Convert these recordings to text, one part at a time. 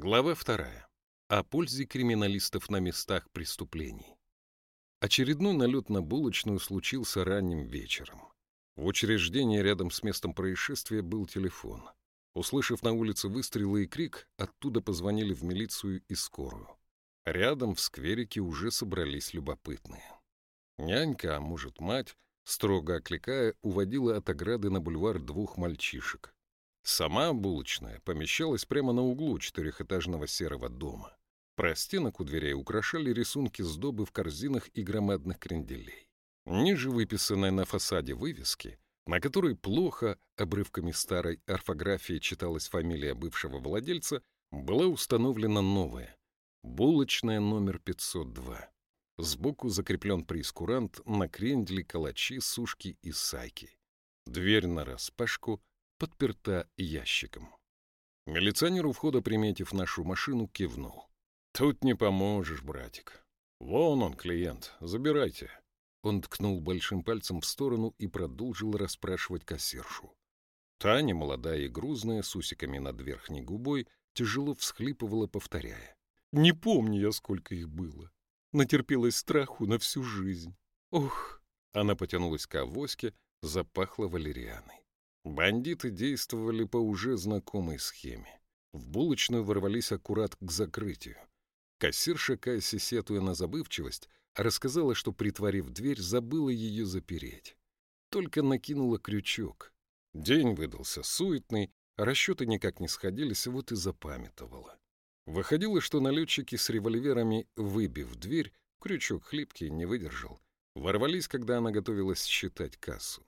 Глава вторая. О пользе криминалистов на местах преступлений. Очередной налет на булочную случился ранним вечером. В учреждении рядом с местом происшествия был телефон. Услышав на улице выстрелы и крик, оттуда позвонили в милицию и скорую. Рядом в скверике уже собрались любопытные. Нянька, а может мать, строго окликая, уводила от ограды на бульвар двух мальчишек. Сама булочная помещалась прямо на углу четырехэтажного серого дома. Простенок у дверей украшали рисунки сдобы в корзинах и громадных кренделей. Ниже выписанной на фасаде вывески, на которой плохо обрывками старой орфографии читалась фамилия бывшего владельца, была установлена новая — булочная номер 502. Сбоку закреплен прескурант на крендели, калачи, сушки и сайки. Дверь нараспашку подперта ящиком. Милиционер у входа, приметив нашу машину, кивнул. «Тут не поможешь, братик. Вон он, клиент, забирайте». Он ткнул большим пальцем в сторону и продолжил расспрашивать кассиршу. Таня, молодая и грузная, с усиками над верхней губой, тяжело всхлипывала, повторяя. «Не помню я, сколько их было. Натерпелась страху на всю жизнь. Ох!» Она потянулась к авоське, запахла валерианой. Бандиты действовали по уже знакомой схеме. В булочную ворвались аккурат к закрытию. Кассирша Касси, сетуя на забывчивость, рассказала, что, притворив дверь, забыла ее запереть. Только накинула крючок. День выдался суетный, расчеты никак не сходились, вот и запамятовала. Выходило, что налетчики с револьверами, выбив дверь, крючок хлипкий не выдержал, ворвались, когда она готовилась считать кассу.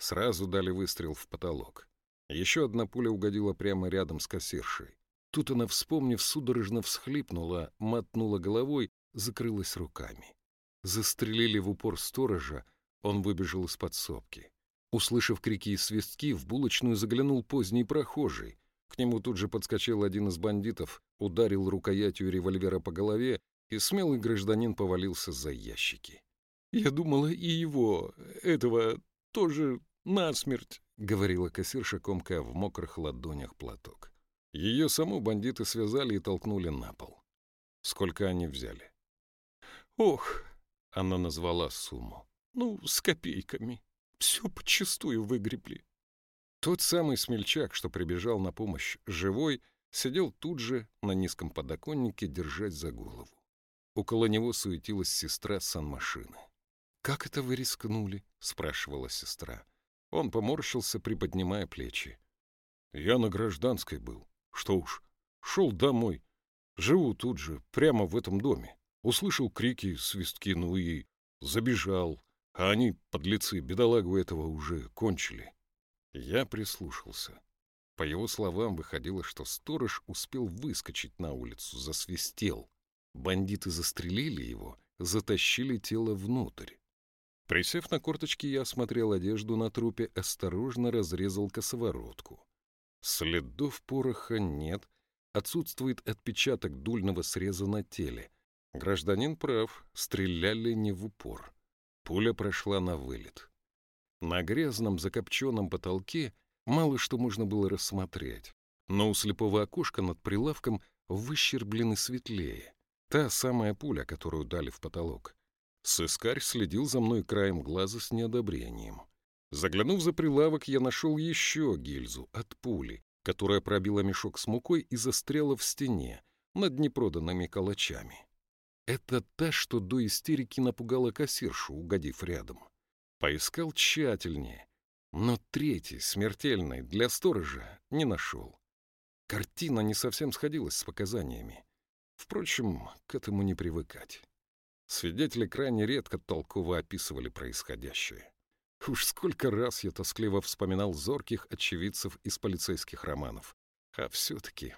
Сразу дали выстрел в потолок. Еще одна пуля угодила прямо рядом с кассиршей. Тут она, вспомнив, судорожно всхлипнула, мотнула головой, закрылась руками. Застрелили в упор сторожа, он выбежал из подсобки. Услышав крики и свистки, в булочную заглянул поздний прохожий. К нему тут же подскочил один из бандитов, ударил рукоятью револьвера по голове, и смелый гражданин повалился за ящики. «Я думала, и его, этого, тоже «Насмерть», — говорила кассирша, комкая в мокрых ладонях платок. Ее саму бандиты связали и толкнули на пол. Сколько они взяли? «Ох», — она назвала сумму. «Ну, с копейками. Все почистую выгребли». Тот самый смельчак, что прибежал на помощь живой, сидел тут же на низком подоконнике, держась за голову. Около него суетилась сестра санмашины. «Как это вы рискнули?» — спрашивала сестра. Он поморщился, приподнимая плечи. «Я на гражданской был. Что уж, шел домой. Живу тут же, прямо в этом доме. Услышал крики, свистки, ну и забежал. А они, подлецы, бедолагу этого уже кончили». Я прислушался. По его словам, выходило, что сторож успел выскочить на улицу, засвистел. Бандиты застрелили его, затащили тело внутрь. Присев на корточки, я осмотрел одежду на трупе, осторожно разрезал косоворотку. Следов пороха нет, отсутствует отпечаток дульного среза на теле. Гражданин прав, стреляли не в упор. Пуля прошла на вылет. На грязном закопченном потолке мало что можно было рассмотреть, но у слепого окошка над прилавком выщерблены светлее. Та самая пуля, которую дали в потолок. Сыскарь следил за мной краем глаза с неодобрением. Заглянув за прилавок, я нашел еще гильзу от пули, которая пробила мешок с мукой и застряла в стене над непроданными калачами. Это та, что до истерики напугала кассиршу, угодив рядом. Поискал тщательнее, но третий, смертельный, для сторожа не нашел. Картина не совсем сходилась с показаниями. Впрочем, к этому не привыкать. Свидетели крайне редко толково описывали происходящее. Уж сколько раз я тоскливо вспоминал зорких очевидцев из полицейских романов. А все-таки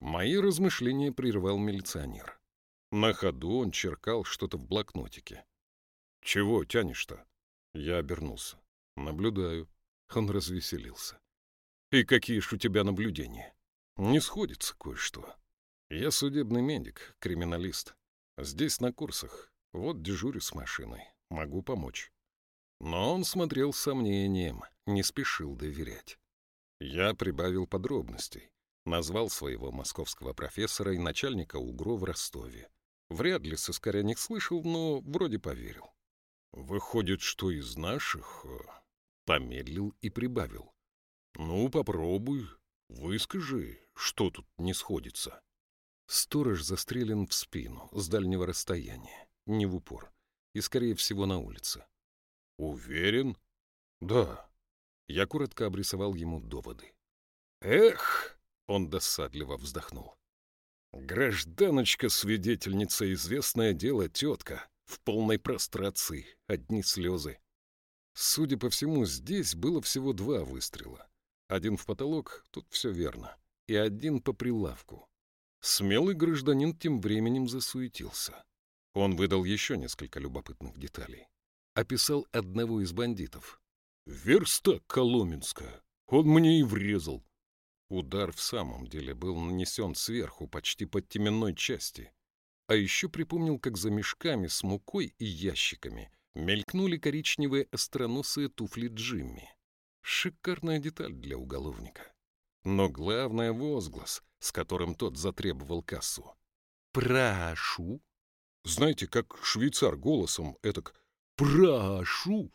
мои размышления прервал милиционер. На ходу он черкал что-то в блокнотике. «Чего тянешь-то?» Я обернулся. «Наблюдаю». Он развеселился. «И какие ж у тебя наблюдения?» «Не сходится кое-что. Я судебный медик, криминалист. Здесь на курсах. Вот дежурю с машиной, могу помочь. Но он смотрел с сомнением, не спешил доверять. Я прибавил подробностей. Назвал своего московского профессора и начальника УГРО в Ростове. Вряд ли соскоря не слышал, но вроде поверил. Выходит, что из наших... Э, помедлил и прибавил. Ну, попробуй, выскажи, что тут не сходится. Сторож застрелен в спину, с дальнего расстояния, не в упор, и, скорее всего, на улице. Уверен? Да. Я коротко обрисовал ему доводы. Эх, он досадливо вздохнул. Гражданочка-свидетельница, известное дело, тетка, в полной прострации, одни слезы. Судя по всему, здесь было всего два выстрела. Один в потолок, тут все верно, и один по прилавку. Смелый гражданин тем временем засуетился. Он выдал еще несколько любопытных деталей. Описал одного из бандитов. «Верстак Коломенская. Он мне и врезал». Удар в самом деле был нанесен сверху, почти под теменной части. А еще припомнил, как за мешками с мукой и ящиками мелькнули коричневые остроносые туфли Джимми. Шикарная деталь для уголовника. Но главное — возглас, с которым тот затребовал кассу. «Прошу!» Знаете, как швейцар голосом этак «Прошу!»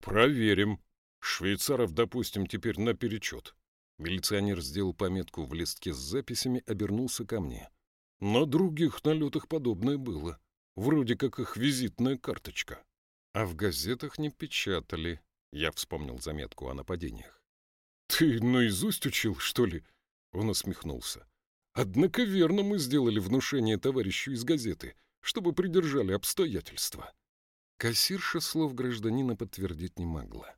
«Проверим. Швейцаров, допустим, теперь наперечет». Милиционер сделал пометку в листке с записями, обернулся ко мне. На других налетах подобное было. Вроде как их визитная карточка. А в газетах не печатали. Я вспомнил заметку о нападениях. «Ты наизусть учил, что ли?» Он усмехнулся. «Однако верно мы сделали внушение товарищу из газеты, чтобы придержали обстоятельства». Кассирша слов гражданина подтвердить не могла.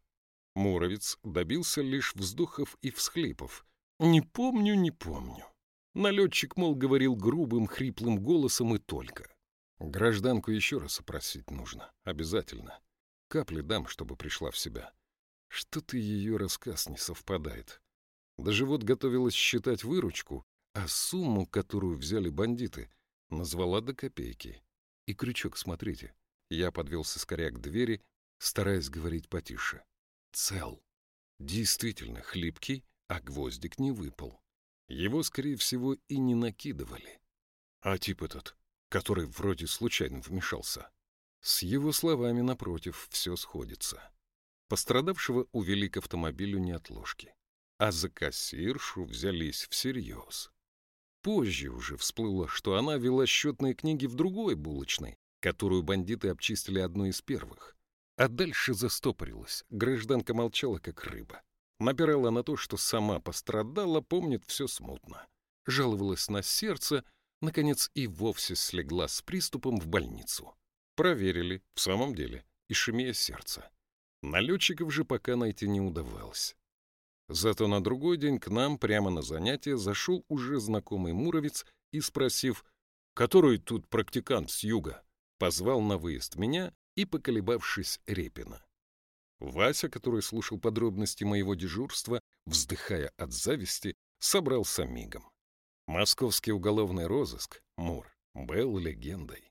Муровец добился лишь вздохов и всхлипов. «Не помню, не помню». Налетчик, мол, говорил грубым, хриплым голосом и только. Гражданку еще раз опросить нужно. Обязательно. Капли дам, чтобы пришла в себя. Что-то ее рассказ не совпадает. Даже вот готовилась считать выручку, а сумму, которую взяли бандиты, назвала до копейки. И крючок, смотрите. Я подвелся скорее к двери, стараясь говорить потише. Цел. Действительно хлипкий, а гвоздик не выпал. Его, скорее всего, и не накидывали. А тип этот, который вроде случайно вмешался. С его словами, напротив, все сходится. Пострадавшего увели к автомобилю неотложки, а за кассиршу взялись всерьез. Позже уже всплыло, что она вела счетные книги в другой булочной, которую бандиты обчистили одной из первых. А дальше застопорилась, гражданка молчала, как рыба. Напирала на то, что сама пострадала, помнит все смутно. Жаловалась на сердце, наконец и вовсе слегла с приступом в больницу. Проверили, в самом деле, ишемия сердца. Налетчиков же пока найти не удавалось. Зато на другой день к нам прямо на занятие зашел уже знакомый муровец и, спросив, который тут практикант с юга, позвал на выезд меня и, поколебавшись, Репина. Вася, который слушал подробности моего дежурства, вздыхая от зависти, собрался мигом. Московский уголовный розыск, Мур, был легендой.